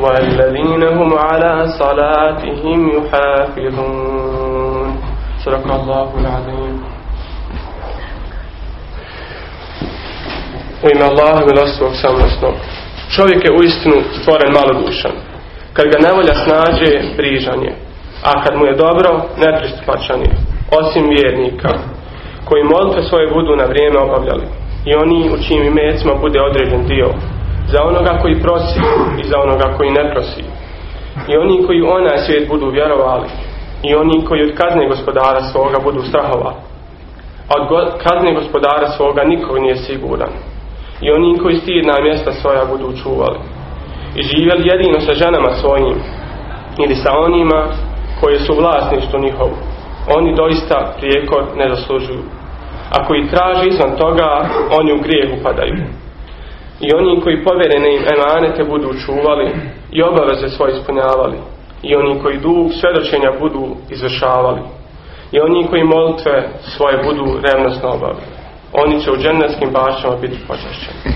والذين هم على صلاتهم يحافظون صدق الله العظيم U ime Allaha milostivog samostnog. Čovjek je uistinu stvoren malodušan. Kad ga nevolja snađe, brižan je. A kad mu je dobro, nepristupačan je. Osim vjernika, koji molitve svoje budu na vrijeme obavljali. I oni u čijim imecima bude određen dio za onoga koji prosi i za onoga koji ne prosi. I oni koji onaj svijet budu vjerovali. I oni koji od kazne gospodara svoga budu strahovali. A od kazne gospodara svoga nikog nije siguran. I oni koji stidna mjesta svoja budu čuvali. I živjeli jedino sa ženama svojim. Ili sa onima koje su vlasništvo njihovo. Oni doista prijekor ne zaslužuju. Ako ih traži izvan toga, oni u grijeh upadaju i oni koji povjerene im emanete budu čuvali i obaveze svoje ispunjavali. I oni koji dug svjedočenja budu izvršavali. I oni koji molitve svoje budu revnosno obavili. Oni će u džennetskim bašama biti počašćeni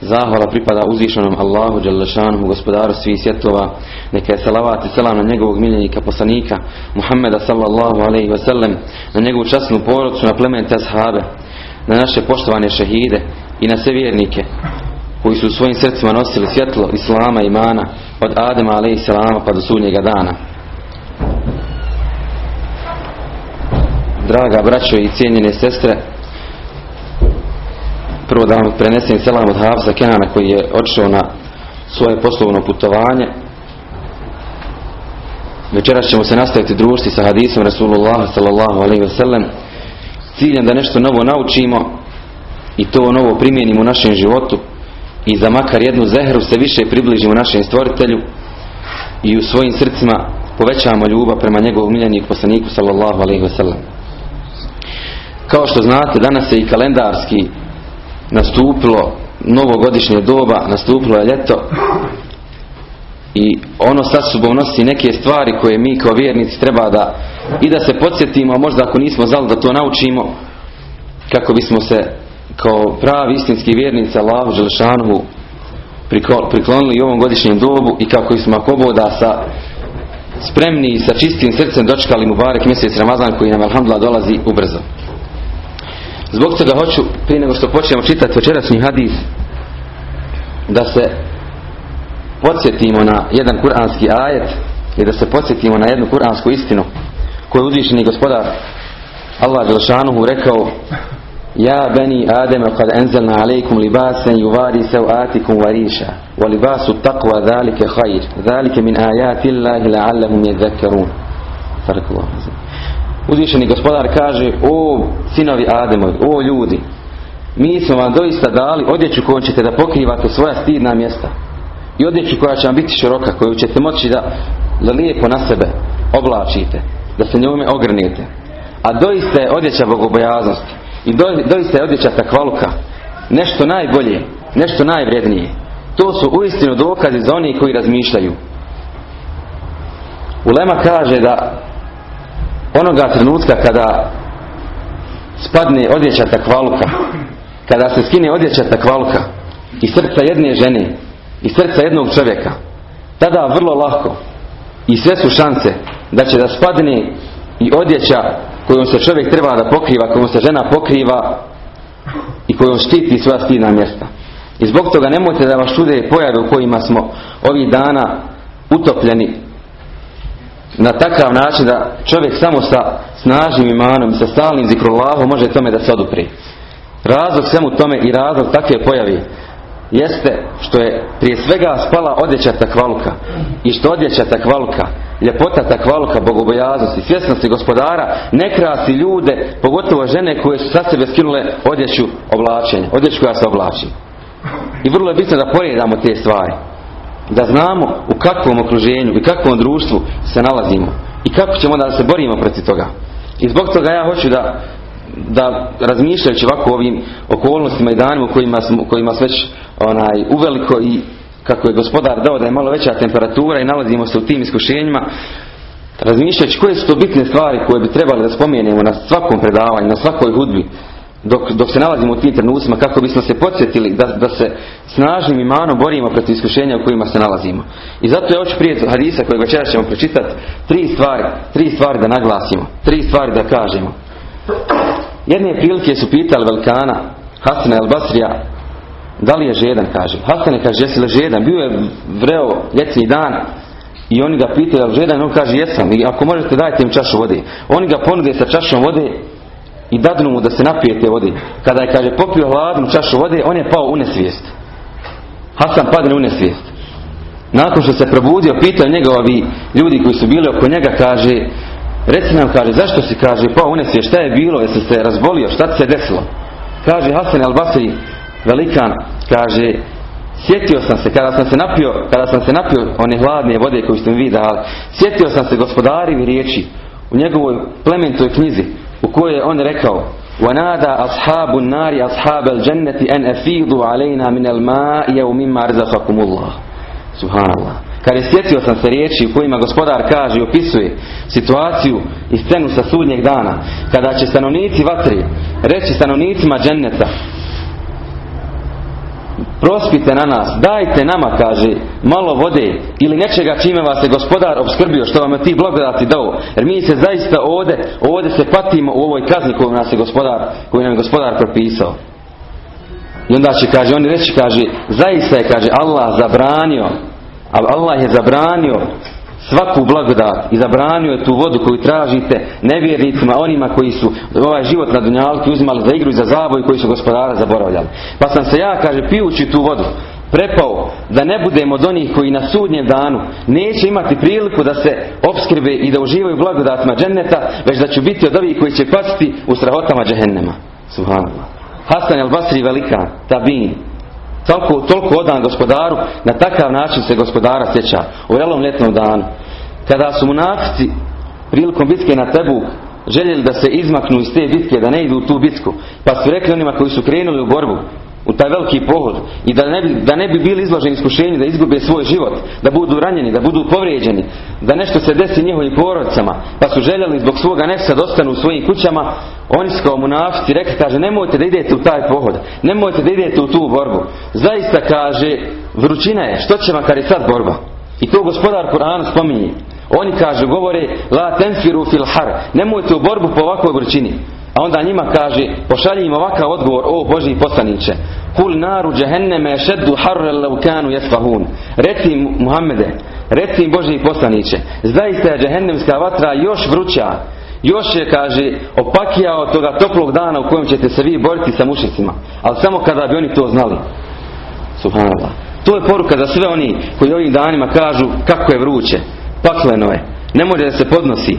Zahvala pripada uzvišenom Allahu Đalešanuhu, gospodaru svih svjetova. Neka je salavat i selam na njegovog miljenika poslanika Muhammeda sallallahu alaihi wa sallam, na njegovu časnu porodcu, na plemente ashabe, na naše poštovane šehide i na sve vjernike koji su u svojim srcima nosili svjetlo Islama i imana od Adema alaihi salama pa do sudnjega dana. Draga braćo i cijenjene sestre, prvo da vam prenesem selam od Hafza Kenana koji je odšao na svoje poslovno putovanje. Večeras ćemo se nastaviti družiti sa hadisom Rasulullah sallallahu alaihi wa sallam ciljem da nešto novo naučimo i to novo primijenimo u našem životu i za makar jednu zehru se više približimo našem stvoritelju i u svojim srcima povećamo ljubav prema njegovom miljeniku poslaniku sallallahu alaihi wa sallam. Kao što znate, danas je i kalendarski nastupilo novogodišnje doba, nastupilo je ljeto i ono sa sobom nosi neke stvari koje mi kao vjernici treba da i da se podsjetimo, možda ako nismo znali da to naučimo kako bismo se kao pravi istinski vjernici Allahu Đelšanuhu priklonili ovom godišnjem dobu i kako bismo ako boda sa spremni i sa čistim srcem dočekali Mubarek mjesec Ramazan koji nam alhamdulillah dolazi ubrzo. Zbog toga hoću, prije nego što počnemo čitati večerašnji hadis, da se podsjetimo na jedan kuranski ajet i da se podsjetimo na jednu kuransku istinu koju je uzvišeni gospodar Allah Đelšanuhu rekao Ja beni Ademe kad enzelna alejkum libasen juvari sevatikum variša wa libasu taqwa zalike hajr zalike min ajati Allahi la'allahum yadhakkarun. Barakallahu Uzvišeni gospodar kaže o sinovi Ademovi, o ljudi mi smo vam doista dali odjeću kojom ćete da pokrivate svoja stidna mjesta i odjeću koja će vam biti široka koju ćete moći da, da lijepo na sebe oblačite da se njome ogrnete a doista je odjeća bogobojaznosti i do, doista je odjeća takvaluka nešto najbolje nešto najvrednije. To su uistinu dokazi za oni koji razmišljaju. Ulema kaže da onoga trenutka kada spadne odjeća takvaluka, kada se skine odjeća takvaluka i srca jedne žene i srca jednog čovjeka, tada vrlo lako i sve su šanse da će da spadne i odjeća kojom se čovjek treba da pokriva, kojom se žena pokriva i kojom štiti svoja stidna mjesta. I zbog toga nemojte da vas čude pojave u kojima smo ovih dana utopljeni na takav način da čovjek samo sa snažnim imanom i sa stalnim zikrulahom može tome da se odupri. Razlog svemu tome i razlog takve pojavi jeste što je prije svega spala odjeća takvaluka i što odjeća takvaluka ljepota takvaluka, bogobojaznosti, svjesnosti gospodara ne krasi ljude, pogotovo žene koje su sa sebe skinule odjeću oblačenja, odjeću koja se oblači. I vrlo je bitno da poredamo te stvari. Da znamo u kakvom okruženju i kakvom društvu se nalazimo. I kako ćemo da se borimo protiv toga. I zbog toga ja hoću da, da razmišljajući ovako ovim okolnostima i danima u kojima, smo, kojima se već onaj, uveliko i kako je gospodar dao da je malo veća temperatura i nalazimo se u tim iskušenjima, razmišljajući koje su to bitne stvari koje bi trebali da spomenemo na svakom predavanju, na svakoj hudbi, dok, dok se nalazimo u tim trenucima, kako bismo se podsjetili da, da se snažnim imanom borimo protiv iskušenja u kojima se nalazimo. I zato je hoću prije hadisa kojeg večeras ćemo pročitati, tri stvari, tri stvari da naglasimo, tri stvari da kažemo. Jedne prilike su pitali velikana Hasana el Basrija da li je žedan, kaže. Hasane kaže, jesi li žedan? Bio je vreo ljetni dan i oni ga pitaju, je li žedan? On kaže, jesam. I ako možete, dajte im čašu vode. Oni ga ponude sa čašom vode i dadnu mu da se napije te vode. Kada je, kaže, popio hladnu čašu vode, on je pao u nesvijest. Hasan padne u nesvijest. Nakon što se probudio, pitao njega ovi ljudi koji su bili oko njega, kaže, reci nam, kaže, zašto si, kaže, pao u nesvijest, šta je bilo, jesi se razbolio, šta se desilo? Kaže Hasan al-Basri, velikan, kaže, sjetio sam se, kada sam se napio, kada sam se napio one hladne vode koju ste mi vi dali, sjetio sam se gospodarivi riječi u njegovoj plementoj knjizi, u kojoj je on rekao, وَنَادَا أَصْحَابُ النَّارِ أَصْحَابَ الْجَنَّةِ أَنْ أَفِيضُوا عَلَيْنَا مِنَ الْمَاءِ وَمِمَّا رَزَقَكُمُ اللَّهُ Subhanallah. Kada je sjetio sam se riječi u kojima gospodar kaže i opisuje situaciju i scenu sa sudnjeg dana, kada će stanovnici vatri reći stanovnicima dženneta, prospite na nas, dajte nama, kaže, malo vode ili nečega čime vas je gospodar obskrbio, što vam je ti blagodati dao. Jer mi se zaista ovdje, ovdje se patimo u ovoj kazni koju nas je gospodar, koju nam je gospodar propisao. I onda će, kaže, oni reći, kaže, zaista je, kaže, Allah zabranio, Allah je zabranio svaku blagodat i zabranio je tu vodu koju tražite nevjernicima, onima koji su ovaj život na dunjalki uzimali za igru i za zaboj koji su gospodara zaboravljali. Pa sam se ja, kaže, pijući tu vodu, prepao da ne budemo od onih koji na sudnjem danu neće imati priliku da se obskrbe i da uživaju blagodatima dženneta, već da ću biti od ovih koji će pasti u strahotama džehennema. Subhanallah. Hasan al-Basri velikan, tabin, toliko, toliko odan gospodaru, na takav način se gospodara sjeća u relom ljetnom danu. Kada su munafici prilikom bitke na Tebu željeli da se izmaknu iz te bitke, da ne idu u tu bitku, pa su rekli onima koji su krenuli u borbu, u taj veliki pohod i da ne, bi, da ne bi bili izloženi iskušenju da izgube svoj život, da budu ranjeni, da budu povrijeđeni, da nešto se desi njihovim porodicama, pa su željeli zbog svoga nefsa da ostanu u svojim kućama, oni su kao munafici rekli, kaže, nemojte da idete u taj pohod, nemojte da idete u tu borbu. Zaista kaže, vrućina je, što će vam kad je sad borba? I to gospodar Kur'an spominje. Oni kažu, govore, la tenfiru fil har, nemojte u borbu po ovakvoj vrućini. A onda njima kaže, pošalji im ovakav odgovor, o Boži poslaniće. Kul naru džehenneme šeddu harrel laukanu jesfahun. Reci Muhammede, reci im Boži poslaniće, zaista je džehennemska vatra još vruća, još je, kaže, opakija od toga toplog dana u kojem ćete se vi boriti sa mušicima. Ali samo kada bi oni to znali. Subhanallah. To je poruka za sve oni koji ovim danima kažu kako je vruće, pakleno je, ne može da se podnosi.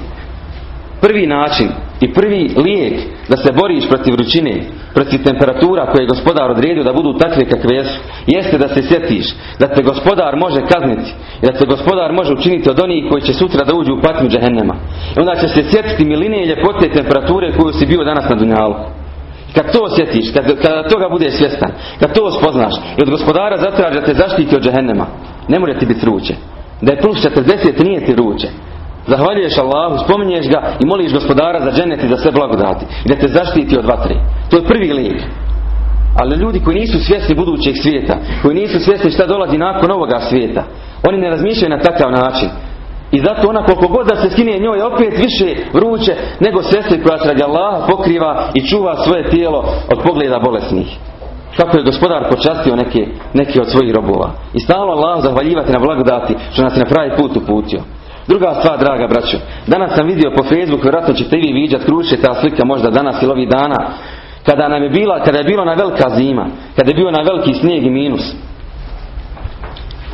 Prvi način i prvi lijek da se boriš protiv vrućine, protiv temperatura koje je gospodar odredio da budu takve kakve jesu, jeste da se sjetiš da te gospodar može kazniti i da te gospodar može učiniti od onih koji će sutra da uđu u patnju džehennema. I onda će se sjetiti miline i ljepote temperature koju si bio danas na dunjalu. Kad to osjetiš, kad, kada toga budeš svjestan, kad to spoznaš i od gospodara zatraži da te zaštiti od džehennema, ne može ti biti ruče. Da je plus 40 nije ti. Zahvaljuješ Allahu, spominješ ga i moliš gospodara za dženet i za sve blagodati. I da te zaštiti od vatre. To je prvi lijek. Ali ljudi koji nisu svjesni budućeg svijeta, koji nisu svjesni šta dolazi nakon ovoga svijeta, oni ne razmišljaju na takav način. I zato ona koliko god da se skine njoj opet više vruće nego sestri koja se radi Allaha pokriva i čuva svoje tijelo od pogleda bolesnih. Kako je gospodar počastio neke, neke od svojih robova. I stalno Allah zahvaljivati na blagodati što nas je na pravi put uputio. Druga stvar, draga braćo, danas sam vidio po Facebooku, vjerojatno ćete i vi viđat, kruče ta slika možda danas ili ovih dana, kada nam je bila, kada je bilo na velika zima, kada je bio na veliki snijeg i minus.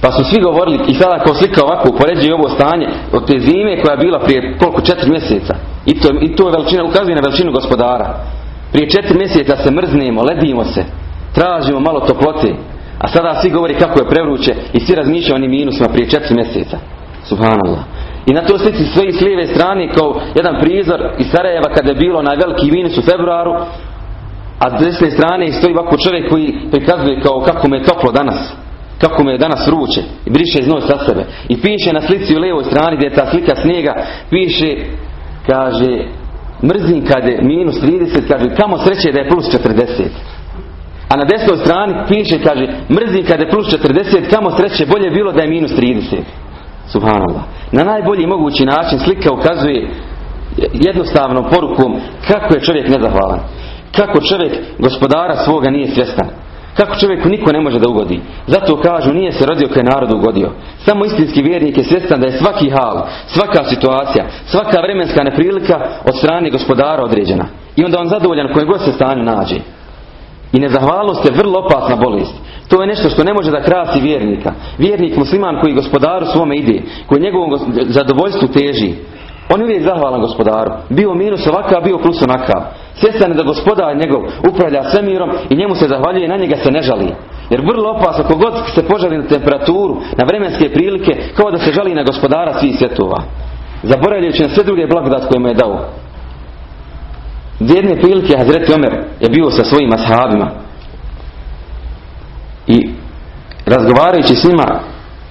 Pa su svi govorili, i sada kao slika ovako upoređuje ovo stanje od te zime koja je bila prije koliko četiri mjeseca. I to, i to je veličina, ukazuje na veličinu gospodara. Prije četiri mjeseca se mrznemo, ledimo se, tražimo malo toplote. A sada svi govori kako je prevruće i svi razmišljaju onim minusima prije četiri mjeseca. Subhanallah. I na to slici svoji s lijeve strane kao jedan prizor iz Sarajeva kada je bilo na veliki minus u februaru, a s desne strane stoji ovako čovjek koji prikazuje kao kako me je toplo danas kako me je danas vruće i briše znoj sa sebe i piše na slici u lijevoj strani gdje je ta slika snijega piše kaže mrzim kad je minus 30 kaže kamo sreće da je plus 40 a na desnoj strani piše kaže mrzim kad je plus 40 kamo sreće bolje bilo da je minus 30 subhanallah na najbolji mogući način slika ukazuje jednostavnom porukom kako je čovjek nezahvalan kako čovjek gospodara svoga nije svjestan kako čovjeku niko ne može da ugodi. Zato kažu nije se rodio je narod ugodio. Samo istinski vjernik je svjestan da je svaki hal, svaka situacija, svaka vremenska neprilika od strane gospodara određena. I onda on zadovoljan koje god se stanju nađe. I nezahvalnost je vrlo opasna bolest. To je nešto što ne može da krasi vjernika. Vjernik musliman koji gospodaru svome ide, koji njegovom zadovoljstvu teži. On je uvijek zahvalan gospodaru. Bio minus ovakav, bio plus onakav. Svjestan je da gospodar njegov upravlja svemirom i njemu se zahvaljuje i na njega se ne žali. Jer vrlo opasno, kogod se požali na temperaturu, na vremenske prilike, kao da se žali na gospodara svih svjetova. Zaboravljajući na sve druge blagodat koje mu je dao. Jedne prilike Hazreti Omer je bio sa svojim ashabima. I razgovarajući s njima,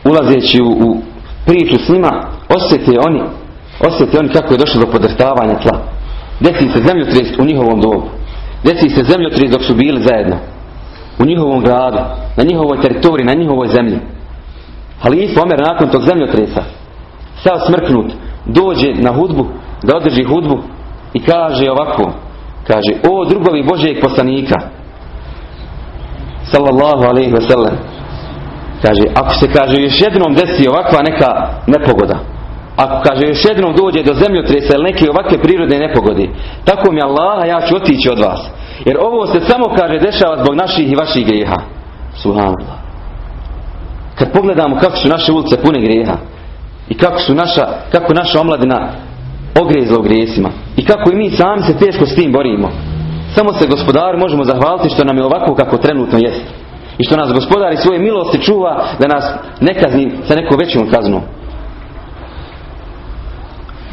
ulazeći u, u priču s njima, osjete oni, osjete oni kako je došlo do podrtavanja tla. Desi se zemljotres u njihovom dobu. Desi se zemljotres dok su bili zajedno. U njihovom gradu, na njihovoj teritoriji, na njihovoj zemlji. Halif Omer nakon tog zemljotresa, sav smrknut, dođe na hudbu, da održi hudbu i kaže ovako, kaže, o drugovi Božijeg poslanika, sallallahu alaihi wasallam, kaže, ako se kaže još jednom desi ovakva neka nepogoda, ako kaže još jednom dođe do zemljotresa ili neke ovakve prirodne nepogode, tako mi Allaha ja ću otići od vas. Jer ovo se samo kaže dešava zbog naših i vaših grijeha. Subhanallah. Kad pogledamo kako su naše ulice pune grijeha i kako su naša, kako naša omladina ogrezla u grijesima i kako i mi sami se teško s tim borimo. Samo se gospodar možemo zahvaliti što nam je ovako kako trenutno jest. I što nas gospodar i svoje milosti čuva da nas ne kazni sa nekom većom kaznom.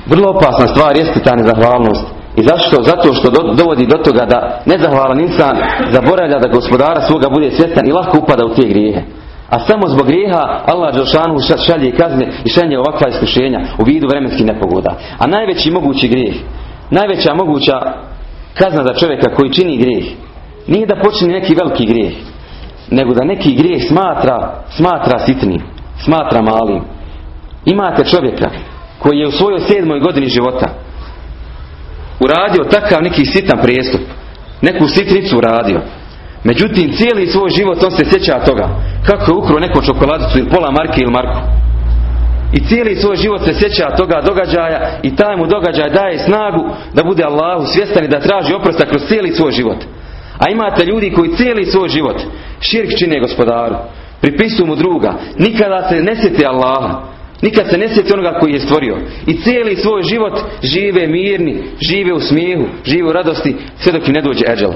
Vrlo opasna stvar jeste ta nezahvalnost. I zašto? Zato što dovodi do toga da nezahvalan insan zaboravlja da gospodara svoga bude svjestan i lako upada u te grijehe. A samo zbog grijeha Allah Đelšanu šalje kazne i šalje ovakva iskušenja u vidu vremenskih nepogoda. A najveći mogući grijeh, najveća moguća kazna za čovjeka koji čini grijeh, nije da počini neki veliki grijeh, nego da neki grijeh smatra, smatra sitnim, smatra malim. Imate čovjeka koji je u svojoj sedmoj godini života uradio takav neki sitan prijestup, neku sitnicu uradio. Međutim, cijeli svoj život on se sjeća toga. Kako je ukro neku čokoladicu ili pola marke ili marku. I cijeli svoj život se sjeća toga događaja i taj mu događaj daje snagu da bude Allahu svjestan i da traži oprosta kroz cijeli svoj život. A imate ljudi koji cijeli svoj život širk čine gospodaru, pripisuju mu druga, nikada se ne sjeti Allaha, Nikad se ne sjeti onoga koji je stvorio. I cijeli svoj život žive mirni, žive u smijehu, žive u radosti, sve dok im ne dođe eđel.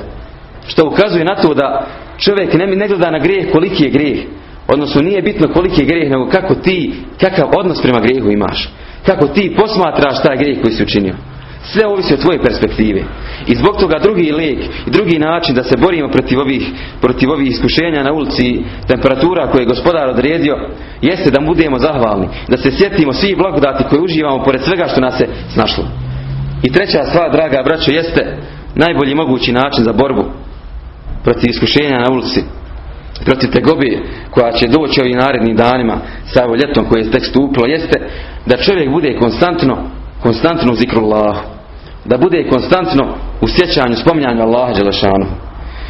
Što ukazuje na to da čovjek ne, ne gleda na grijeh koliki je grijeh. Odnosno nije bitno koliki je grijeh, nego kako ti, kakav odnos prema grijehu imaš. Kako ti posmatraš taj grijeh koji si učinio. Sve ovisi od tvoje perspektive. I zbog toga drugi lijek i drugi način da se borimo protiv ovih, protiv ovih iskušenja na ulici temperatura koje je gospodar odredio jeste da budemo zahvalni. Da se sjetimo svih blagodati koje uživamo pored svega što nas se snašlo. I treća stvar, draga braćo, jeste najbolji mogući način za borbu protiv iskušenja na ulici protiv tegobe koja će doći ovim narednim danima sa ovo ljetom koje je tek stupilo jeste da čovjek bude konstantno konstantno u zikrullahu da bude konstantno u sjećanju spominjanju Allaha Đelešanu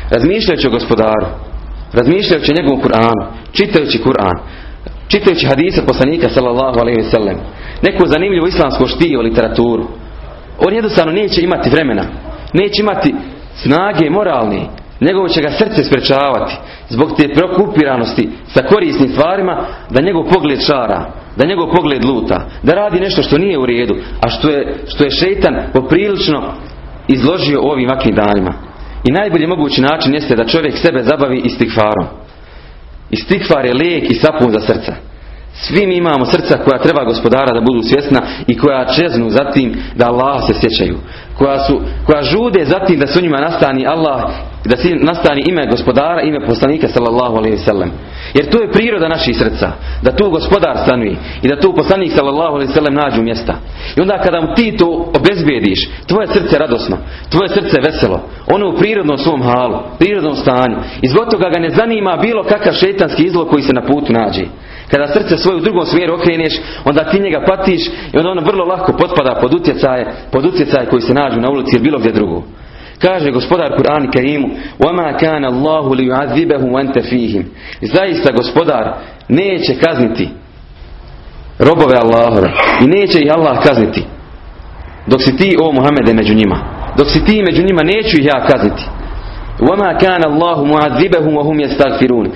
razmišljajući o gospodaru razmišljajući o njegovom Kur'anu čitajući Kur'an čitajući hadise poslanika sallallahu alaihi ve sellem neku zanimljivu islamsku štiju literaturu. On jednostavno neće imati vremena neće imati snage moralne njegovo će ga srce sprečavati zbog te prokupiranosti sa korisnim stvarima da njegov pogled šara da njegov pogled luta da radi nešto što nije u redu a što je, što je šeitan poprilično izložio u ovim ovakvim danima i najbolji mogući način jeste da čovjek sebe zabavi istikfarom istikfar je lijek i sapun za srca svi mi imamo srca koja treba gospodara da budu svjesna i koja čeznu zatim da Allah se sjećaju. Koja, su, koja žude zatim da su njima nastani Allah da se nastani ime gospodara, ime poslanika sallallahu alaihi sallam. Jer to je priroda naših srca. Da tu gospodar stanuje i da tu poslanik sallallahu alaihi sallam nađu mjesta. I onda kada mu ti to obezbediš, tvoje srce radosno, tvoje srce veselo, ono u prirodnom svom halu, prirodnom stanju. I zbog toga ga ne zanima bilo kakav šetanski izlog koji se na putu nađe. Kada srce svoje u drugom smjeru okreneš, onda ti njega patiš i onda ono vrlo lako potpada pod utjecaje, pod utjecaje koji se nađu na ulici ili bilo gdje drugo. Kaže gospodar Kur'an Kerimu وَمَا كَانَ اللَّهُ لِيُعَذِّبَهُمْ وَأَنْتَ فِيهِمْ Zaista gospodar neće kazniti robove Allahove i neće ih Allah kazniti dok si ti o Muhammede među njima dok si ti među njima neću ih ja kazniti وَمَا كَانَ اللَّهُ مُعَذِّبَهُمْ وَهُمْ يَسْتَغْفِرُونَ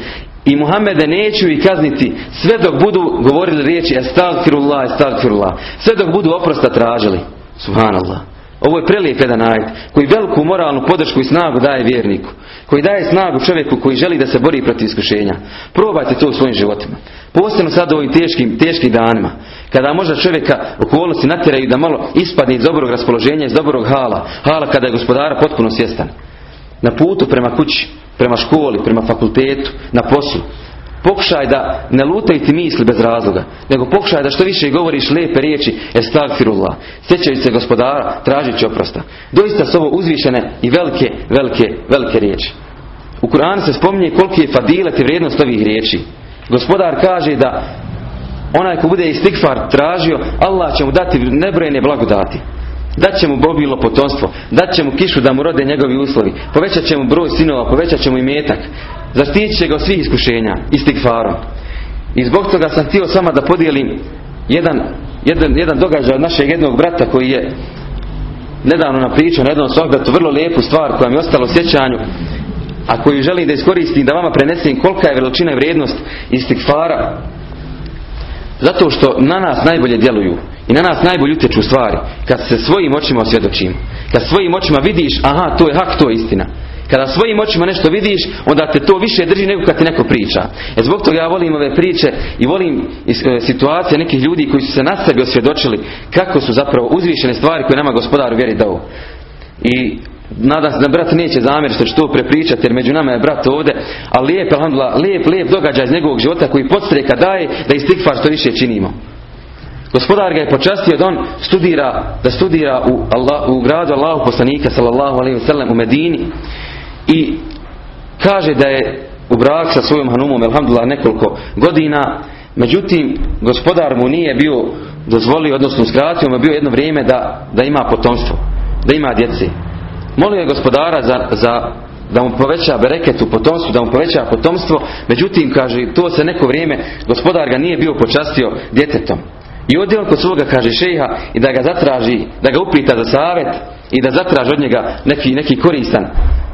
i Muhammede neću ih kazniti sve dok budu govorili riječi estagfirullah, estagfirullah. Sve dok budu oprosta tražili. Subhanallah. Ovo je prelijep jedan ajet koji veliku moralnu podršku i snagu daje vjerniku. Koji daje snagu čovjeku koji želi da se bori protiv iskušenja. Probajte to u svojim životima. Posebno sad u ovim teškim, teškim danima. Kada možda čovjeka okolnosti natjeraju da malo ispadne iz dobrog raspoloženja, iz dobrog hala. Hala kada je gospodara potpuno svjestan. Na putu prema kući prema školi, prema fakultetu, na poslu. Pokušaj da ne lutaju ti misli bez razloga, nego pokušaj da što više govoriš lijepe riječi estagfirullah, sjećajući se gospodara, tražići oprosta. Doista su ovo uzvišene i velike, velike, velike riječi. U Kur'anu se spominje koliki je fadilet i vrijednost ovih riječi. Gospodar kaže da onaj ko bude istikfar tražio, Allah će mu dati nebrojene blagodati. Dat će mu bobilo potomstvo, dat će mu kišu da mu rode njegovi uslovi, povećat će mu broj sinova, povećat će mu i metak, zaštitit će ga od svih iskušenja, istikfarom. I zbog toga sam htio sama da podijelim jedan, jedan, jedan događaj od našeg jednog brata koji je nedavno nam pričao na jednom sohbetu vrlo lijepu stvar koja mi je ostala u sjećanju, a koju želim da iskoristim da vama prenesem kolika je veličina i vrijednost istikfara zato što na nas najbolje djeluju i na nas najbolje utječu stvari. Kad se svojim očima osvjedočimo kad svojim očima vidiš aha to je hak to je istina. Kada svojim očima nešto vidiš onda te to više drži nego kad ti neko priča. E zbog toga ja volim ove priče i volim e, situacije nekih ljudi koji su se na sebi osvjedočili kako su zapravo uzvišene stvari koje nama gospodar vjeri dao. I nadam se da brat neće zamjeriti što ću to prepričati jer među nama je brat ovdje ali lijep, lijep, lijep događaj iz njegovog života koji podstreka daje da istikvar što više činimo Gospodar ga je počastio da on studira, da studira u, Allah, u gradu Allahu poslanika sallallahu alaihi wasallam u Medini. I kaže da je u brak sa svojom hanumom alhamdulillah nekoliko godina. Međutim gospodar mu nije bio dozvolio, odnosno uskratio mu je bio jedno vrijeme da, da ima potomstvo da ima djece. Molio je gospodara za, za da mu poveća bereket u potomstvu, da mu poveća potomstvo, međutim, kaže, to se neko vrijeme, gospodar ga nije bio počastio djetetom. I odjel kod svoga kaže šeha i da ga zatraži, da ga upita za savjet i da zatraži od njega neki, neki koristan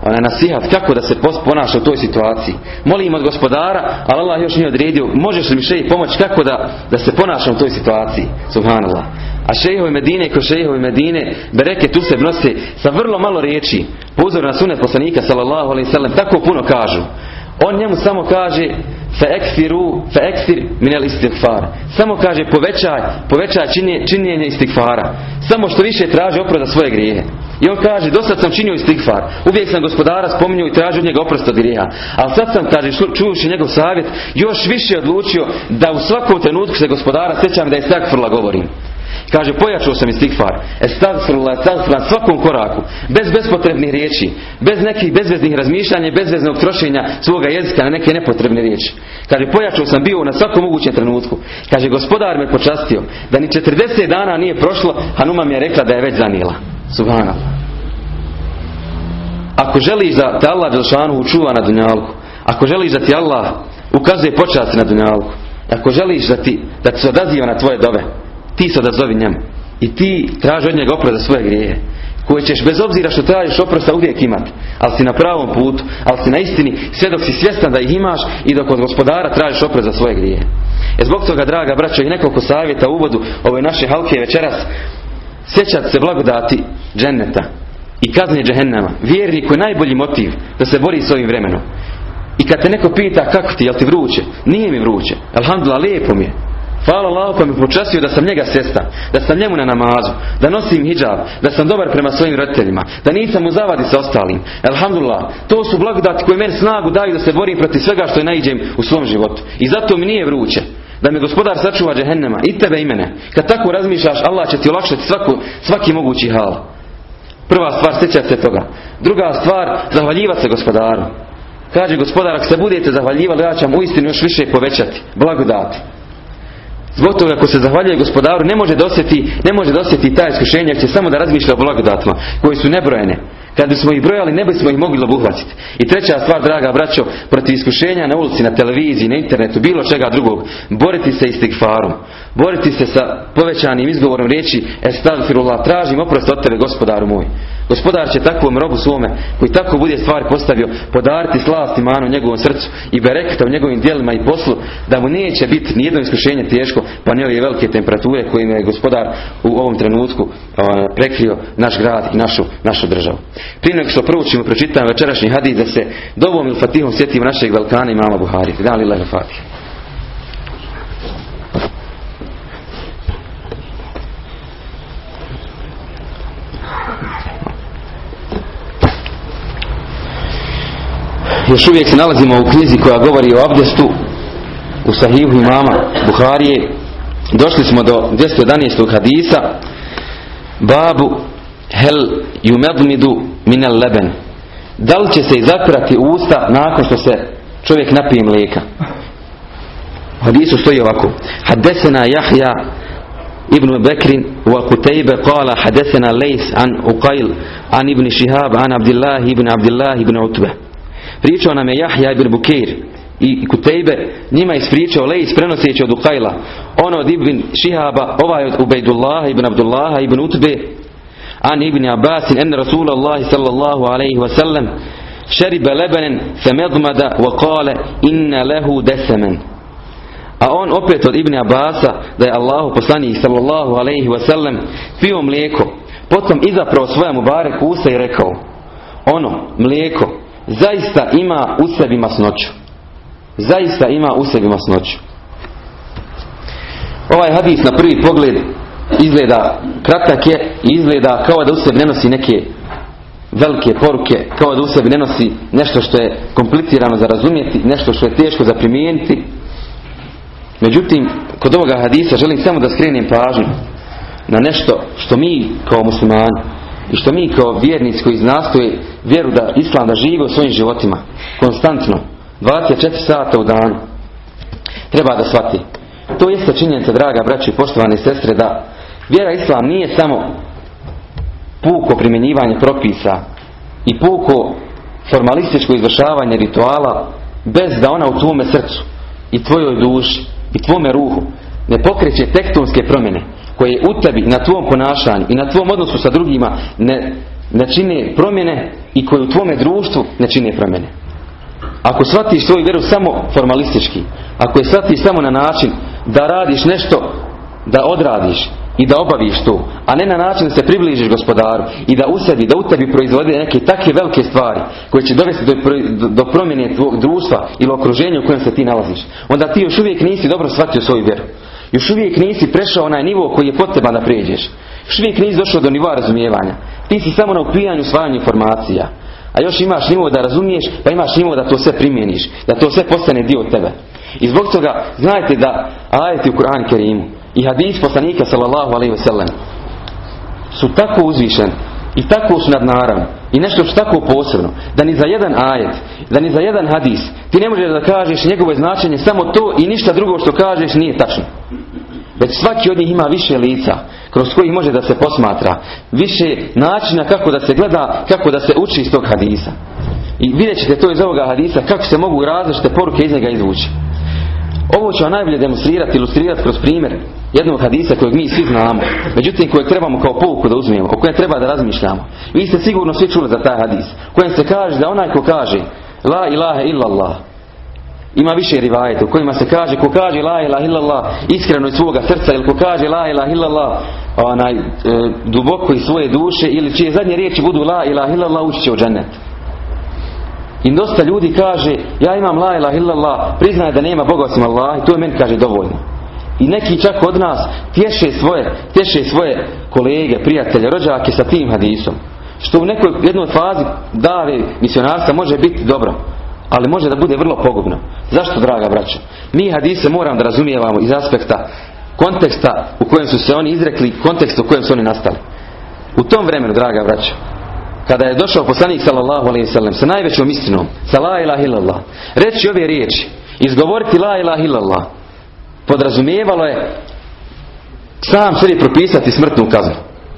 onaj nasihat kako da se ponaša u toj situaciji. Molim od gospodara, ali Allah još nije odredio, možeš li mi šeji pomoći kako da, da se ponašam u toj situaciji. Subhanallah. A šehovi Medine ko šehovi Medine bereke tu se nose sa vrlo malo riječi. Po uzoru na sunet poslanika sallallahu alaihi sallam tako puno kažu. On njemu samo kaže fa ekfiru fa ekfir minel istighfar. Samo kaže povećaj, povećaj činje, činjenje istighfara. Samo što više traži oprost za svoje grijehe. I on kaže, do sad sam činio istighfar. Uvijek sam gospodara spominjao i tražio od njega oprost od grijeha. Ali sad sam, kaže, čujući njegov savjet, još više odlučio da u svakom trenutku se gospodara sjećam da je stakfrla govorim. Kaže, pojačao sam istigfar. Estagfirullah, estagfirullah, na svakom koraku. Bez bespotrebnih riječi. Bez nekih bezveznih razmišljanja bezveznog trošenja svoga jezika na neke nepotrebne riječi. Kaže, pojačao sam bio na svakom mogućem trenutku. Kaže, gospodar me počastio da ni 40 dana nije prošlo, Hanuma mi je rekla da je već zanijela. Subhanallah. Ako želiš da te Allah Đelšanu učuva na dunjalku, ako želiš da ti Allah ukazuje počasti na dunjalku, ako želiš da ti, da ti se odaziva na tvoje dove, ti se odazovi njemu. I ti traži od njega oprost za svoje grijehe. Koje ćeš bez obzira što tražiš oprosta uvijek imati. Ali si na pravom putu, ali si na istini sve dok si svjestan da ih imaš i dok od gospodara tražiš oprost za svoje grijehe. E zbog toga, draga braćo, i nekoliko savjeta u uvodu ove naše halke večeras. Sjećati se blagodati dženeta i kazne džehennama. Vjerniku je najbolji motiv da se bori s ovim vremenom. I kad te neko pita kako ti, jel ti vruće? Nije mi vruće. Alhamdulillah, lijepo mi je. Hvala Allah pa mi počastio da sam njega sesta, da sam njemu na namazu, da nosim hijab, da sam dobar prema svojim roditeljima, da nisam u zavadi sa ostalim. Alhamdulillah, to su blagodati koje meni snagu daju da se borim protiv svega što je naiđem u svom životu. I zato mi nije vruće. Da me gospodar sačuva džehennema i tebe i mene. Kad tako razmišljaš, Allah će ti olakšati svaku, svaki mogući hal. Prva stvar, sjećati se toga. Druga stvar, zahvaljivati se gospodaru. Kaže gospodar, ako se budete zahvaljivali, ja ću vam uistinu još više povećati. Blagodati. Zbog toga ako se zahvaljuje gospodaru ne može dosjeti, ne može dosjeti ta iskušenja jer će samo da razmišlja o blagodatima koje su nebrojene. Kad bismo ih brojali ne bismo ih mogli obuhvatiti. I treća stvar, draga braćo, protiv iskušenja na ulici, na televiziji, na internetu, bilo čega drugog, boriti se istigfarom. Boriti se sa povećanim izgovorom riječi Estagfirullah, tražim oprost od tebe, gospodaru moj. Gospodar će takvom robu svome, koji tako bude stvari postavio, podariti slast imanu njegovom srcu i berekta u njegovim dijelima i poslu, da mu neće biti nijedno iskušenje teško, pa ne ove velike temperature kojim je gospodar u ovom trenutku prekrio naš grad i našu, našu državu. Prije nego što proučimo, pročitam večerašnji hadis da se dovom ili fatihom sjetimo našeg velkana i mama Buhari. Da li fatih? Još uvijek se nalazimo u knjizi koja govori o abdestu u sahihu imama Buharije. Došli smo do 211. hadisa babu hel yumedmidu minel leben. Da li će se izakrati usta nakon što se čovjek napije mlijeka? U hadisu stoji ovako. Hadesena Jahja ابن بكر وقتيبة قال حدثنا ليس عن أقيل عن ابن شهاب عن عبد الله بن عبد الله بن عتبة Pričao nam je Jahja ibn Bukir i Kutejbe njima ispričao Lejs prenoseći od Ukajla ono od ibn Šihaba ovaj od Ubejdullah ibn Abdullah ibn Utbe an ibn Abbasin en Rasulallah sallallahu alaihi wasallam šeribe lebenen femedmada wa kale inna lehu desemen. A on opet od Ibn Abasa da je Allahu poslanik sallallahu alaihi wasallam pio mlijeko potom izaprao svoja Mubarek usta i rekao ono mlijeko zaista ima u sebi masnoću. Zaista ima u sebi masnoću. Ovaj hadis na prvi pogled izgleda kratak je i izgleda kao da u sebi ne nosi neke velike poruke, kao da u sebi ne nosi nešto što je komplicirano za razumjeti, nešto što je teško za primijeniti. Međutim, kod ovoga hadisa želim samo da skrenem pažnju na nešto što mi kao muslimani i što mi kao vjernici koji nastoje vjeru da islam da živi u svojim životima konstantno 24 sata u danu treba da shvati. To jeste činjenica draga braći i poštovane sestre da vjera islam nije samo puko primjenjivanje propisa i puko formalističko izvršavanje rituala bez da ona u tvome srcu i tvojoj duši i tvome ruhu ne pokreće tektonske promjene koje u tebi, na tvom ponašanju i na tvom odnosu sa drugima ne, ne čine promjene i koje u tvome društvu ne čine promjene. Ako shvatiš svoju vjeru samo formalistički, ako je shvatiš samo na način da radiš nešto, da odradiš i da obaviš to, a ne na način da se približiš gospodaru i da u sebi, da u tebi proizvode neke takve velike stvari koje će dovesti do, do promjene tvog društva ili okruženja u kojem se ti nalaziš. Onda ti još uvijek nisi dobro shvatio svoju vjeru. Još uvijek nisi prešao onaj nivo koji je potreban da prijeđeš. Još uvijek nisi došao do nivoa razumijevanja. Ti si samo na upijanju svajanju informacija. A još imaš nivo da razumiješ, pa imaš nivo da to sve primjeniš. Da to sve postane dio tebe. I zbog toga znajte da ajeti u Kur'an Kerimu i hadis poslanika sallallahu alaihi sellem su tako uzvišen i tako su nadnaravni i nešto što tako posebno da ni za jedan ajet, da ni za jedan hadis ti ne možeš da kažeš njegovo značenje samo to i ništa drugo što kažeš nije tačno. Već svaki od njih ima više lica kroz kojih može da se posmatra, više načina kako da se gleda, kako da se uči iz tog hadisa. I vidjet ćete to iz ovoga hadisa kako se mogu različite poruke iz njega izvući. Ovo ću vam najbolje demonstrirati, ilustrirati kroz primjer jednog hadisa kojeg mi svi znamo, međutim kojeg trebamo kao pouku da uzmijemo, o kojem treba da razmišljamo. Vi ste sigurno svi čuli za taj hadis, kojem se kaže da onaj ko kaže La ilaha illallah, ima više rivajeta u kojima se kaže ko kaže la ilaha illallah iskreno iz svoga srca ili ko kaže la ilaha illallah onaj, e, duboko iz svoje duše ili čije zadnje riječi budu la ilaha illallah ući će u džennet. I dosta ljudi kaže, ja imam la ilaha illallah, priznaje da nema Boga osim Allah i to je meni kaže dovoljno. I neki čak od nas tješe svoje, tješe svoje kolege, prijatelje, rođake sa tim hadisom. Što u nekoj jednoj fazi dave misionarstva može biti dobro, ali može da bude vrlo pogubno. Zašto, draga braća? Mi hadise moram da razumijevamo iz aspekta konteksta u kojem su se oni izrekli, konteksta u kojem su oni nastali. U tom vremenu, draga braća, kada je došao poslanik sallallahu alaihi sallam sa najvećom istinom, sa la ilaha illallah, reći ove riječi, izgovoriti la ilaha illallah, podrazumijevalo je sam sebi propisati smrtnu kaznu.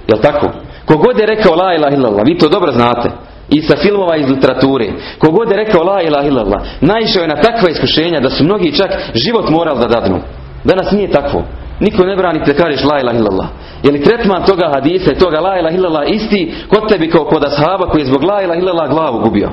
Jel tako? Kogod je rekao la ilaha illallah, vi to dobro znate, i sa filmova iz literature. Kogod je rekao la ilaha illallah, naišao je na takva iskušenja da su mnogi čak život morali da dadnu. Danas nije takvo. Niko ne brani te kažeš la ilaha illallah. Je li tretman toga hadisa i toga la ilaha illallah isti kod tebi kao kod ashaba koji je zbog la ilaha illallah glavu gubio?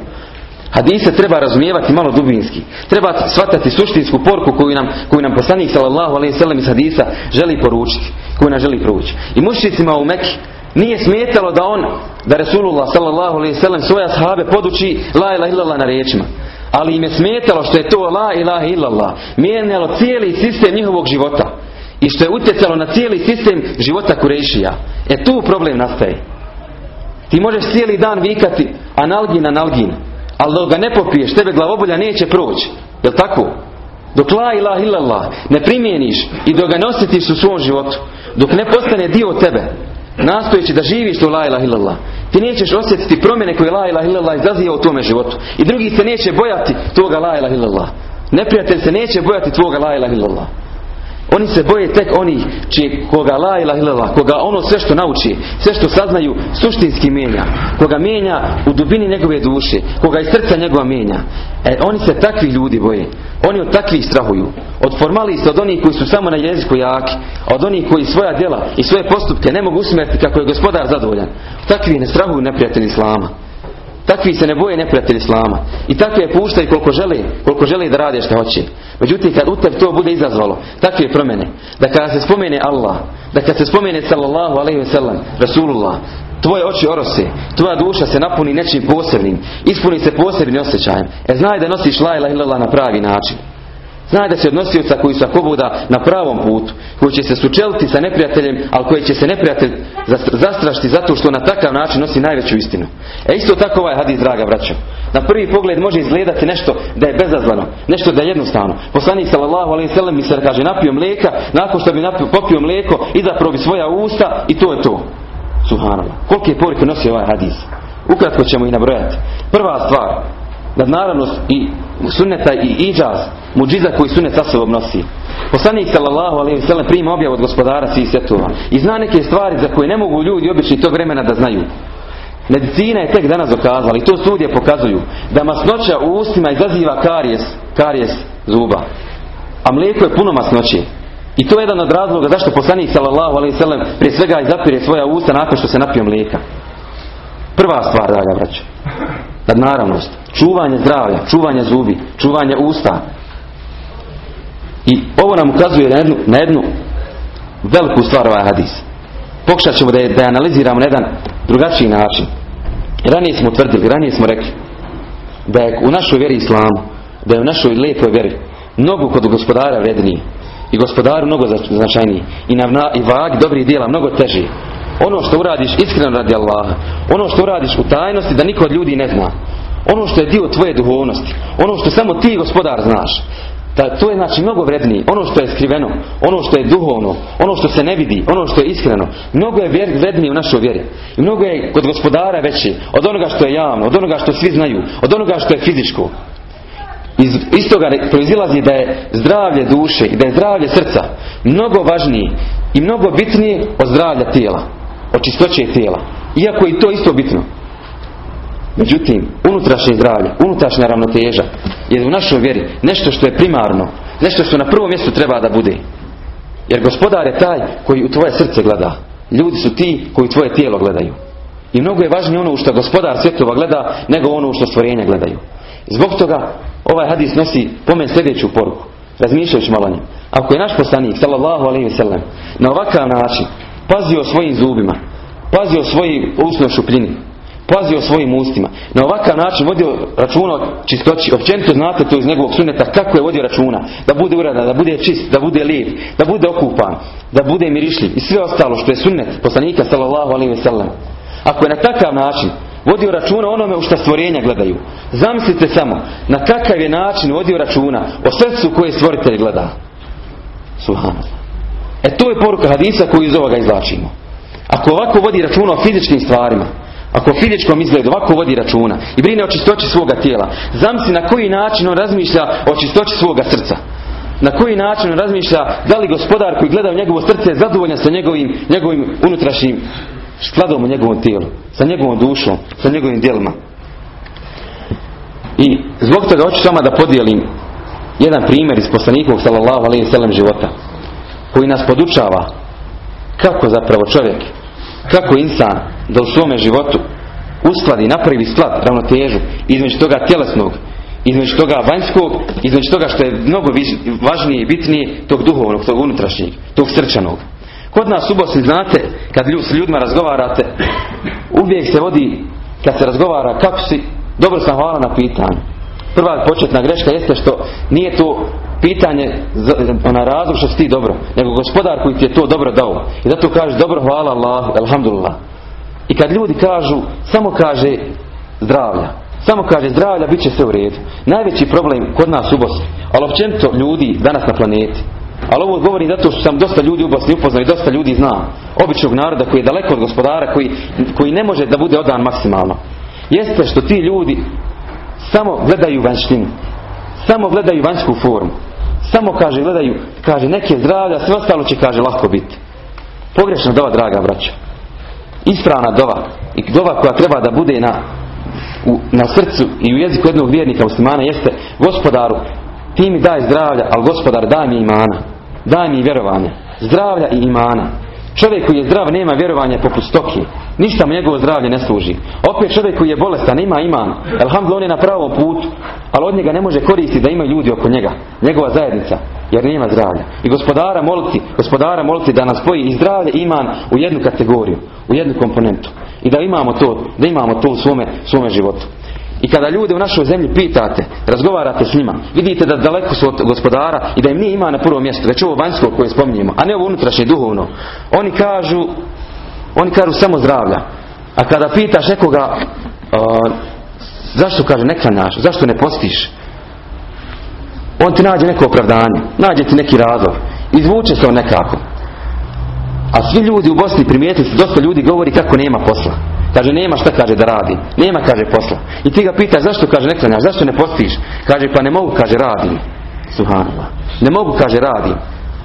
Hadise treba razumijevati malo dubinski. Treba shvatati suštinsku porku koju nam, koju nam poslanik sallallahu alaihi sallam iz hadisa želi poručiti. Koju nam želi provući. I mušicima u Mekki nije smetalo da on, da Resulullah sallallahu alaihi sallam svoje ashabe poduči la ilaha illallah na riječima. Ali im je smetalo što je to la ilaha illallah. Mijenjalo cijeli sistem njihovog života i što je utjecalo na cijeli sistem života Kurešija. E tu problem nastaje. Ti možeš cijeli dan vikati analgin, analgin, ali dok ga ne popiješ, tebe glavobolja neće proći. Jel tako? Dok la ilaha illallah ne primjeniš i dok ga ne osjetiš u svom životu, dok ne postane dio tebe, nastojeći da živiš to la ilaha illallah, ti nećeš osjetiti promjene koje la ilaha illallah izaziva u tome životu. I drugi se neće bojati toga la ilaha illallah. Neprijatelj se neće bojati tvoga la ilaha illallah. Oni se boje tek oni čije koga la ilaha illallah, koga ono sve što nauči, sve što saznaju suštinski mijenja, koga mijenja u dubini njegove duše, koga iz srca njegova mijenja. E, oni se takvi ljudi boje. Oni od takvih strahuju. Od formalista, od onih koji su samo na jeziku jaki, od onih koji svoja djela i svoje postupke ne mogu usmjeriti kako je gospodar zadovoljan. Takvi ne strahuju neprijatelji Islama. Takvi se ne boje neprijatelji Islama. I takve puštaju koliko žele, koliko žele da rade što hoće. Međutim, kad u to bude izazvalo, takve promjene, da kada se spomene Allah, da kad se spomene sallallahu alaihi ve sellem, Rasulullah, tvoje oči orose, tvoja duša se napuni nečim posebnim, ispuni se posebnim osjećajem. E znaj da nosiš la ilaha illallah na pravi način. Znaj da se od nosioca koji su ako na pravom putu, koji će se sučeliti sa neprijateljem, ali koji će se neprijatelj zastrašiti zato što na takav način nosi najveću istinu. E isto tako ovaj hadis, draga braćo. Na prvi pogled može izgledati nešto da je bezazvano, nešto da je jednostavno. Poslanik sallallahu alejhi ve mi se kaže napio mlijeka, nakon što bi napio, popio mlijeko, zapravo bi svoja usta i to je to. Subhanallah. Kolike poruke nosi ovaj hadis? Ukratko ćemo ih nabrojati. Prva stvar, nadnaravnost i sunneta i iđaz, muđiza koji sunnet sa sobom nosi. Poslanik sallallahu alejhi ve sellem prima objavu od gospodara svih svjetova i zna neke stvari za koje ne mogu ljudi obični tog vremena da znaju. Medicina je tek danas dokazala i to studije pokazuju da masnoća u ustima izaziva karijes, karijes zuba. A mlijeko je puno masnoće. I to je jedan od razloga zašto poslanik sallallahu alejhi ve sellem prije svega izapire svoja usta nakon što se napio mlijeka. Prva stvar, draga braćo. Nadnaravnost. Čuvanje zdravlja, čuvanje zubi, čuvanje usta. I ovo nam ukazuje na jednu, na jednu veliku stvar ovaj hadis. pokušat ćemo da je, da je analiziramo na jedan drugačiji način. Ranije smo tvrdili, ranije smo rekli da je u našoj vjeri islamu, da je u našoj lijepoj vjeri mnogo kod gospodara vredniji i gospodaru mnogo značajniji i, na, i vagi dobrih dijela mnogo teži. Ono što uradiš iskreno radi Allaha, ono što uradiš u tajnosti da niko od ljudi ne zna, ono što je dio tvoje duhovnosti, ono što samo ti gospodar znaš, da to je znači mnogo vredniji. Ono što je skriveno, ono što je duhovno, ono što se ne vidi, ono što je iskreno, mnogo je vrednije u našoj vjeri. I mnogo je kod gospodara veći od onoga što je javno, od onoga što svi znaju, od onoga što je fizičko. Iz, iz toga proizilazi da je zdravlje duše i da je zdravlje srca mnogo važniji i mnogo bitnije od zdravlja tijela, od čistoće tijela. Iako je to isto bitno. Međutim, unutrašnje zdravlje, unutrašnja ravnoteža je u našoj vjeri nešto što je primarno, nešto što na prvom mjestu treba da bude. Jer gospodar je taj koji u tvoje srce gleda. Ljudi su ti koji tvoje tijelo gledaju. I mnogo je važnije ono u što gospodar svjetova gleda nego ono u što stvorenja gledaju. Zbog toga ovaj hadis nosi pomen sljedeću poruku. Razmišljajući malo njim. Ako je naš poslanik, sallallahu alaihi na ovakav način pazio o svojim zubima, pazio o svojim usnoj šupljini, pazio svojim ustima. Na ovakav način vodio računa o čistoći. Općenito znate to iz njegovog suneta kako je vodio računa. Da bude uradan, da bude čist, da bude lijep, da bude okupan, da bude mirišljiv i sve ostalo što je sunnet poslanika sallallahu alaihi sallam. Ako je na takav način vodio računa onome u što stvorenja gledaju. Zamislite samo na kakav je način vodio računa o srcu koje stvoritelj gleda. Subhanallah. E to je poruka hadisa koju iz ovoga izlačimo. Ako ovako vodi računa o fizičkim stvarima, ako o fizičkom izgledu ovako vodi računa i brine o čistoći svoga tijela, zamisli na koji način on razmišlja o čistoći svoga srca. Na koji način on razmišlja da li gospodar koji gleda u njegovo srce je zadovoljan sa njegovim, njegovim unutrašnjim skladom u njegovom tijelu, sa njegovom dušom, sa njegovim djelima. I zbog toga hoću sama da podijelim jedan primjer iz poslanikovog sallallahu alaihi sallam života koji nas podučava kako zapravo čovjek, kako insan da u svome životu uskladi, napravi sklad, ravnotežu između toga tjelesnog, između toga vanjskog, između toga što je mnogo važnije i bitnije, tog duhovnog, tog unutrašnjeg, tog srčanog. Kod nas u Bosni, znate, kad s ljudima razgovarate, uvijek se vodi, kad se razgovara, kako si, dobro sam hvala na pitanju. Prva početna greška jeste što nije to pitanje na razlog što si ti dobro, nego gospodar koji ti je to dobro dao. I zato kaže dobro hvala Allah, alhamdulillah. I kad ljudi kažu, samo kaže zdravlja. Samo kaže zdravlja, bit će sve u redu. Najveći problem kod nas u Bosni, ali općenito ljudi danas na planeti. Ali ovo govorim zato što sam dosta ljudi u Bosni upoznao i dosta ljudi zna. Običnog naroda koji je daleko od gospodara, koji, koji ne može da bude odan maksimalno. Jeste što ti ljudi samo gledaju vanštinu. Samo gledaju vanjsku formu. Samo kaže, gledaju, kaže, neke zdravlja, sve ostalo će, kaže, lako biti. Pogrešna dova, draga braća. Ispravna dova. I dova koja treba da bude na, u, na srcu i u jeziku jednog vjernika muslimana jeste gospodaru, ti mi daj zdravlja, ali gospodar daj mi imana. Daj mi vjerovanje. Zdravlja i imana. Čovjek koji je zdrav nema vjerovanja poput stoki. Ništa mu njegovo zdravlje ne služi. Opet čovjek koji je bolestan ima iman. Alhamdulillah on je na pravom putu. Ali od njega ne može koristiti da ima ljudi oko njega. Njegova zajednica. Jer nema zdravlja. I gospodara moliti, gospodara moliti da nas spoji i zdravlje iman u jednu kategoriju. U jednu komponentu. I da imamo to, da imamo to u svome, svome životu. I kada ljude u našoj zemlji pitate, razgovarate s njima, vidite da daleko su od gospodara i da im nije ima na prvom mjestu, već ovo vanjsko koje spominjemo, a ne ovo unutrašnje duhovno. Oni kažu, oni kažu samo zdravlja. A kada pitaš nekoga, zašto kaže ne klanjaš, zašto ne postiš, on ti nađe neko opravdanje, nađe ti neki razlog, izvuče se on nekako. A svi ljudi u Bosni primijetili su, dosta ljudi govori kako nema posla. Kaže, nema šta kaže da radi. Nema, kaže, posla. I ti ga pitaš, zašto, kaže, ne klanjaš, zašto ne postiš? Kaže, pa ne mogu, kaže, radim. Subhanallah. Ne mogu, kaže, radim.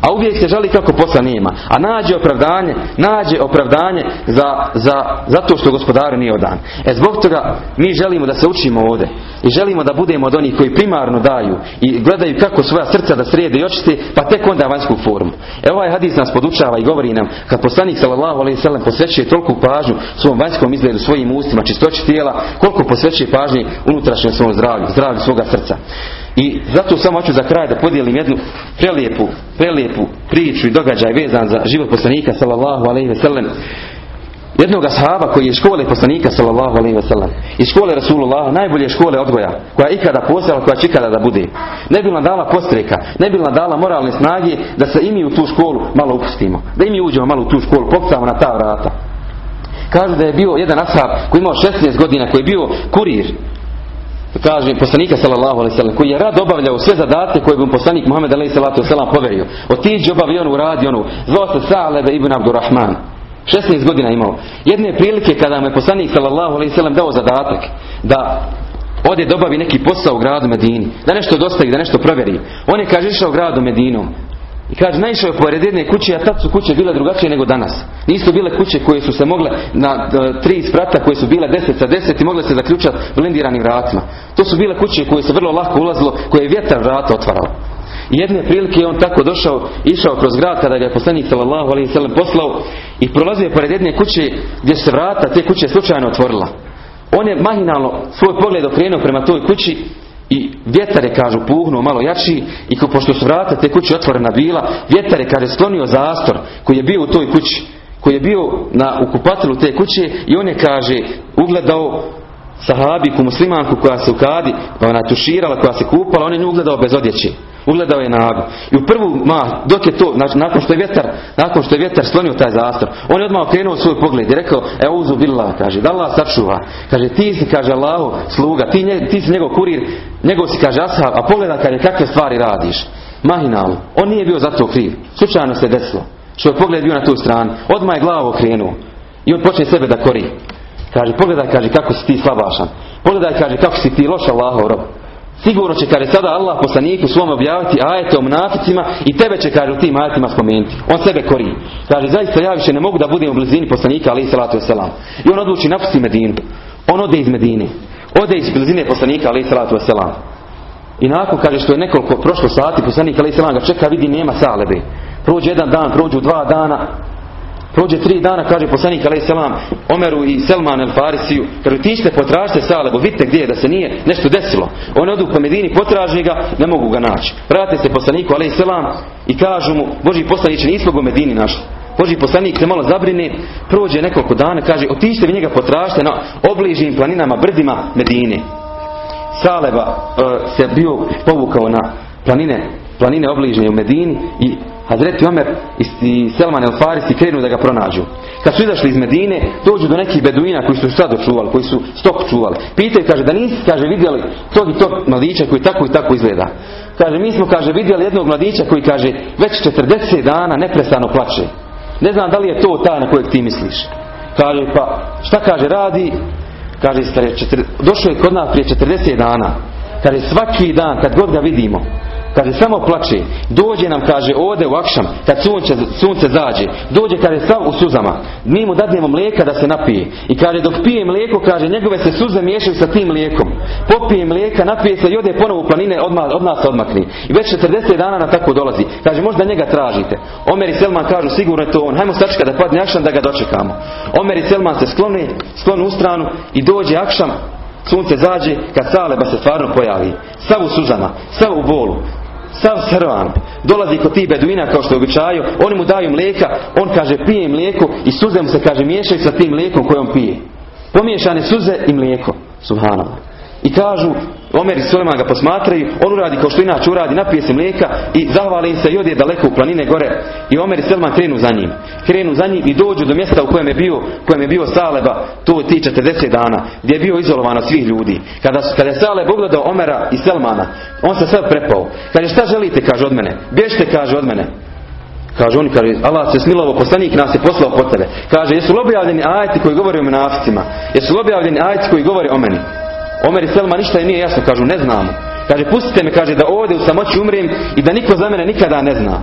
A uvijek se žali kako posla nema. A nađe opravdanje, nađe opravdanje za, za, zato što gospodaru nije odan. E zbog toga mi želimo da se učimo ovdje. I želimo da budemo od onih koji primarno daju i gledaju kako svoja srca da srijede i očiste, pa tek onda vanjsku formu. E ovaj hadis nas podučava i govori nam kad poslanik sallallahu alejhi ve posvećuje toliko pažnju svom vanjskom izgledu, svojim ustima, čistoći tijela, koliko posvećuje pažnje unutrašnjem svom zdravlju, zdravlju svoga srca. I zato samo hoću za kraj da podijelim jednu prelijepu, prelijepu priču i događaj vezan za život poslanika sallallahu alaihi ve sellem. Jednog ashaba koji je škole poslanika sallallahu alaihi wasallam i škole Rasulullah najbolje škole odgoja koja je ikada postala koja će ikada da bude. Ne bi nam dala postreka ne bi nam dala moralne snage da se i mi u tu školu malo upustimo da i mi uđemo malo u tu školu pokucamo na ta vrata. Kažu da je bio jedan ashab koji imao 16 godina koji je bio kurir kaže poslanika sallallahu alejhi ve koji je rad obavljao sve zadatke koje bi mu poslanik Muhammed alejhi salatu vesselam poverio. Otiđi obavi onu radi onu. Zvao se Sa'lebe ibn Abdurrahman. 16 godina imao. Jedne prilike kada mu je poslanik sallallahu alejhi ve dao zadatak da ode dobavi neki posao u gradu Medini, da nešto dostavi, da nešto provjeri. On je kaže išao gradu Medinom. I kaže, naišao je pored jedne kuće, a tad su kuće bile drugačije nego danas. Nisu bile kuće koje su se mogle na e, tri sprata koje su bile deset sa deset i mogle se zaključati blindiranim vratima. To su bile kuće koje se vrlo lako ulazilo, koje je vjetar vrata otvarao. Jedne prilike je on tako došao, išao kroz grad kada ga je poslanik sallallahu alaihi sallam poslao i prolazio pored jedne kuće gdje se vrata te kuće slučajno otvorila. On je mahinalno svoj pogled okrenuo prema toj kući i vjetar je, kažu, puhnuo malo jači i pošto su vrata te kuće otvorena bila, vjetar je, kaže, sklonio zastor koji je bio u toj kući, koji je bio na ukupatilu te kuće i on je, kaže, ugledao sahabiku, muslimanku koja se kadi, ona tuširala, koja se kupala, on je nju ugledao bez odjeće. Ugledao je nagu. I u prvu ma, dok je to, znači nakon što je vjetar, nakon što je vjetar slonio taj zastor, on je odmah okrenuo svoj pogled i rekao, e uzu billah, kaže, da Allah sačuva. Kaže, ti si, kaže Allahu, sluga, ti, ti si njegov kurir, njegov si, kaže, ashab, a pogleda, kaže, kakve stvari radiš. Mahinalu. On nije bio za to kriv. Slučajno se desilo. Što je pogled bio na tu stranu. Odmah je glavu okrenuo. I on počne sebe da kori. Kaže, pogledaj, kaže, kako si ti slabašan. Pogledaj, kaže, kako si ti loša Allahov rob. Sigurno će, kaže, sada Allah poslaniku svom objaviti ajete o mnaficima i tebe će, kaže, u tim ajetima spomenuti. On sebe kori. Kaže, zaista ja više ne mogu da budem u blizini poslanika, ali i salatu wasalam. I on odluči napusti Medinu. On ode iz Medine. Ode iz blizine poslanika, ali i salatu wasalam. I nakon, kaže, što je nekoliko prošlo sati, poslanik, ali i ga čeka, vidi, nema salebe. Prođe jedan dan, prođu dva dana, Prođe tri dana, kaže poslanik alaih selam Omeru i Selman el Farisiju, kaže ti ćete potražite Salebo, vidite gdje je, da se nije nešto desilo. Oni odu po Medini, potraži ga, ne mogu ga naći. Vrate se poslaniku alaih selam i kažu mu, Boži poslaniće, nismo ga u Medini našli. Boži poslanik se malo zabrine, prođe nekoliko dana, kaže, otište vi njega potražite na obližnim planinama, brdima Medine. Saleba e, se bio povukao na planine, planine obližnje u Medini i Hazreti Omer i Selman el Farisi krenu da ga pronađu. Kad su izašli iz Medine, dođu do nekih beduina koji su sad čuvali, koji su stok čuvali. Pitaju, kaže, da nisi, kaže, vidjeli tog i tog mladića koji tako i tako izgleda. Kaže, mi smo, kaže, vidjeli jednog mladića koji, kaže, već 40 dana neprestano plače. Ne znam da li je to ta na kojeg ti misliš. Kaže, pa, šta kaže, radi? Kaže, došao je kod nas prije 40 dana. Kaže, svaki dan, kad god ga vidimo, Kaže, samo plače. Dođe nam, kaže, ode u akšam, kad sunce, sunce zađe. Dođe, kaže, sav u suzama. Mi mu dadnemo mlijeka da se napije. I kaže, dok pije mlijeko, kaže, njegove se suze miješaju sa tim mlijekom. Popije mlijeka, napije se i ode ponovo u planine, odmah, od se odmakni. I već 40 dana na tako dolazi. Kaže, možda njega tražite. Omer i Selman kažu, sigurno je to on. Hajmo sačka da padne akšam da ga dočekamo. Omer i Selman se sklone, sklonu u stranu i dođe akšam, sunce zađe, kad Saleba se stvarno pojavi. Sav u suzama, sav u bolu, sav srvan, dolazi kod tih beduina kao što je običaju, oni mu daju mlijeka, on kaže pije mlijeko i suze mu se kaže miješaju sa tim mlijekom kojom pije. Pomiješane suze i mlijeko, subhanallah. I kažu, Omer i Suleman ga posmatraju, on uradi kao što inače uradi, napije se mlijeka i zahvali im se i odje daleko u planine gore. I Omer i Suleman krenu za njim. Krenu za njim i dođu do mjesta u kojem je bio, kojem je bio Saleba, to ti 40 dana, gdje je bio izolovan od svih ljudi. Kada, kada je Saleb ugledao Omera i Selmana, on se sve prepao. Kaže, šta želite, kaže od mene? Bježite, kaže od mene. Kaže oni, kaže, Allah se smilovo, poslanik nas je poslao po tebe. Kaže, jesu li objavljeni ajti koji govori o menaficima? Jesu li objavljeni ajti koji govori o meni? Omer i Selma ništa nije jasno, kažu ne znamo. Kaže pustite me, kaže da ovdje u samoći umrijem i da niko za mene nikada ne zna.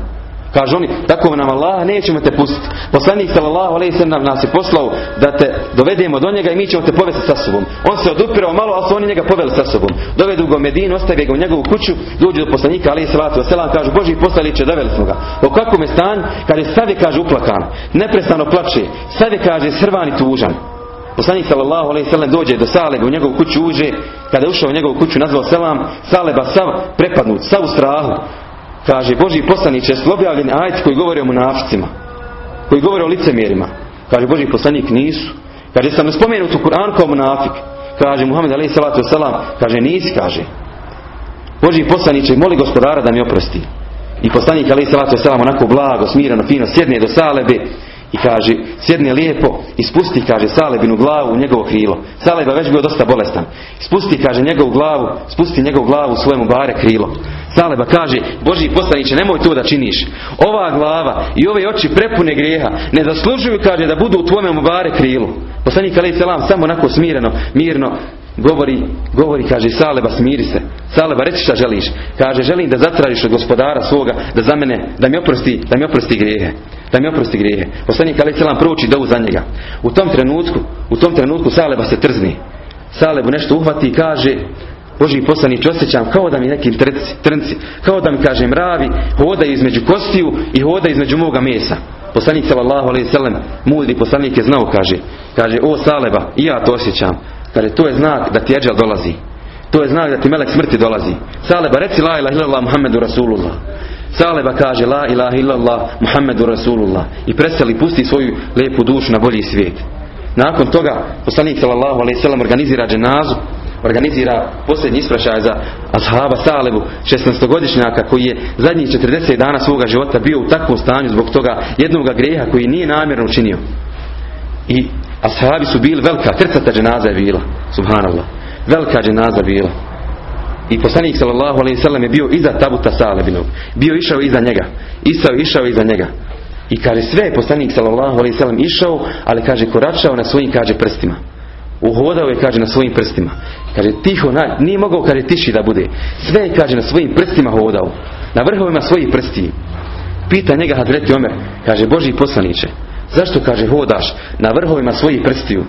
Kažu oni, tako nam Allah, nećemo te pustiti. Poslanik sallallahu alejhi ve nas je poslao da te dovedemo do njega i mi ćemo te povesti sa sobom. On se odupirao malo, ali su oni njega poveli sa sobom. Dovedu ga u Medinu, ostave ga u njegovu kuću, dođu do poslanika alejhi salatu vesselam, kažu Boži poslanice, doveli smo ga. U kakvom je stanju? Kaže, je kaže uplakan, neprestano plače, je kaže srvan i tužan. Poslanik sallallahu alejhi ve dođe do Saleba u njegovu kuću uđe, kada je ušao u njegovu kuću nazvao selam, Saleba sav prepadnut, sav u strahu. Kaže Boži li objavljeni ajet koji govori o munaficima, koji govori o licemjerima. Kaže Boži poslanik nisu. Kaže sam spomenut u Kur'an kao munafik. Kaže Muhammed alejhi salatu selam, kaže nisi, kaže. Boži poslaniče, moli gospodara da mi oprosti. I poslanik alejhi salatu selam onako blago, smireno, fino sjedne do Salebe i kaže, sjedne lijepo i spusti, kaže, Salebinu glavu u njegovo krilo. Saleba već bio dosta bolestan. Spusti, kaže, njegovu glavu, spusti njegovu glavu u svojemu bare krilo. Saleba kaže, Boži poslaniče, nemoj to da činiš. Ova glava i ove oči prepune grijeha ne zaslužuju, kaže, da budu u tvojemu bare krilu. Poslanik Ali Selam samo onako smireno, mirno govori, govori, kaže, Saleba, smiri se. Saleba, reci šta želiš. Kaže, želim da zatražiš od gospodara svoga, da za mene, da mi oprosti, da mi oprosti grijehe. Da mi oprosti grijehe. Poslanik Ali Selam prouči dovu za njega. U tom trenutku, u tom trenutku Saleba se trzni. Salebu nešto uhvati i kaže, Boži poslanić osjećam kao da mi neki trnci, trnci, kao da mi kaže mravi, hoda između kostiju i hoda između moga mesa. Poslanik sallallahu alejhi ve sellem, mudri poslanik je znao kaže, kaže o Saleba, i ja to osjećam. Kaže to je znak da ti eđel dolazi. To je znak da ti melek smrti dolazi. Saleba reci la ilaha illallah Muhammedu Rasulullah. Saleba kaže la ilaha illallah Muhammedu Rasulullah i preseli pusti svoju lijepu dušu na bolji svijet. Nakon toga poslanik sallallahu alejhi ve sellem organizira dženazu organizira posljednji isprašaj za ashaba Salebu 16-godišnjaka koji je zadnjih 40 dana svoga života bio u takvom stanju zbog toga jednog greha koji nije namjerno učinio. I ashabi su bili velika, krcata dženaza je bila, subhanallah. Velika dženaza bila. I poslanik sallallahu alejhi ve sellem je bio iza tabuta Salebinog. Bio išao iza njega. Isao išao iza njega. I kaže sve je poslanik sallallahu alejhi ve sellem išao, ali kaže koračao na svojim kaže prstima. Uhodao je, kaže, na svojim prstima. Kaže, tiho, na, nije mogao, kaže, tiši da bude. Sve je, kaže, na svojim prstima hodao. Na vrhovima svojih prsti. Pita njega Hazreti Omer, kaže, Boži poslaniće, zašto, kaže, hodaš na vrhovima svojih prstiju?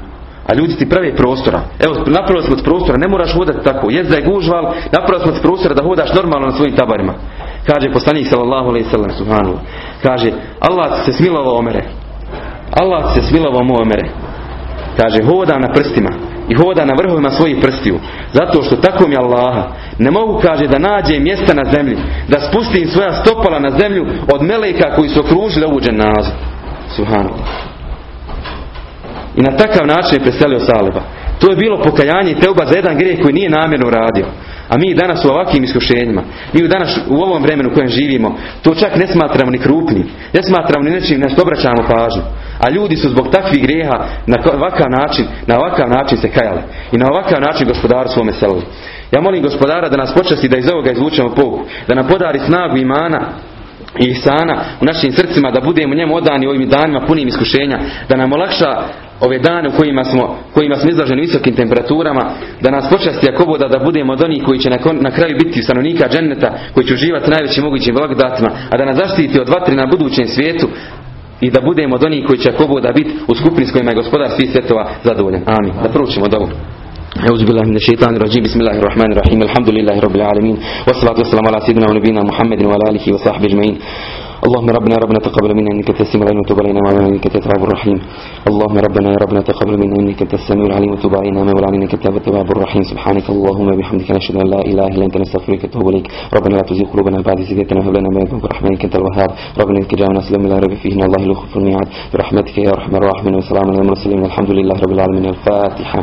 A ljudi ti prave prostora. Evo, napravili smo prostora, ne moraš hodati tako. Jest da je gužval, napravili smo prostora da hodaš normalno na svojim tabarima. Kaže poslanik sallallahu alejhi ve sellem. Kaže Allah se smilovao Omere. Allah se smilovao mu Omere. Kaže hoda na prstima i hoda na vrhovima svojih prstiju. Zato što tako mi Allaha ne mogu kaže da nađe mjesta na zemlji, da spustim svoja stopala na zemlju od meleka koji su okružili ovu dženazu. Subhanallah. I na takav način je preselio Saleba. To je bilo pokajanje i teuba za jedan grijeh koji nije namjerno uradio. A mi danas u ovakvim iskušenjima, mi danas u ovom vremenu u kojem živimo, to čak ne smatramo ni krupnim, ne smatramo ni nečim, nešto obraćamo pažnju. A ljudi su zbog takvih grijeha na ovakav način, na ovakav način se kajali. I na ovakav način gospodaru svome. Ja molim gospodara da nas počasti da iz ovoga izvučemo pouku, da nam podari snagu imana i ihsana u našim srcima da budemo njemu odani ovim danima punim iskušenja, da nam olakša ove dane u kojima smo, kojima smo izloženi visokim temperaturama, da nas počasti ako boda da budemo od onih koji će na, na kraju biti stanovnika dženeta, koji će uživati najvećim mogućim blagodatima, a da nas zaštiti od vatri na budućem svijetu i da budemo od onih koji će ako boda biti u skupini s kojima je gospodar svih svjetova zadovoljan. Amin. Da proučimo dobu. أعوذ بالله من الشيطان الرجيم بسم الله الرحمن الرحيم الحمد لله رب العالمين والصلاة والسلام على سيدنا ونبينا محمد وعلى آله وصحبه أجمعين اللهم ربنا ربنا تقبل منا إنك أنت السميع العليم وتب علينا مولانا إنك أنت التواب الرحيم. اللهم ربنا يا ربنا تقبل منا إنك أنت السميع العليم وتب علينا مولانا إنك أنت التواب الرحيم. سبحانك اللهم وبحمدك نشهد أن لا إله إلا أنت نستغفرك ونتوب إليك. ربنا لا تزغ قلوبنا بعد إذ هديتنا وهب لنا من لدنك رحمة إنك أنت الوهاب. ربنا إنك جاءنا سلام لا ريب فيه إن الله يخلف الميعاد برحمتك يا أرحم الراحمين وسلام على المرسلين والحمد لله رب العالمين. الفاتحة.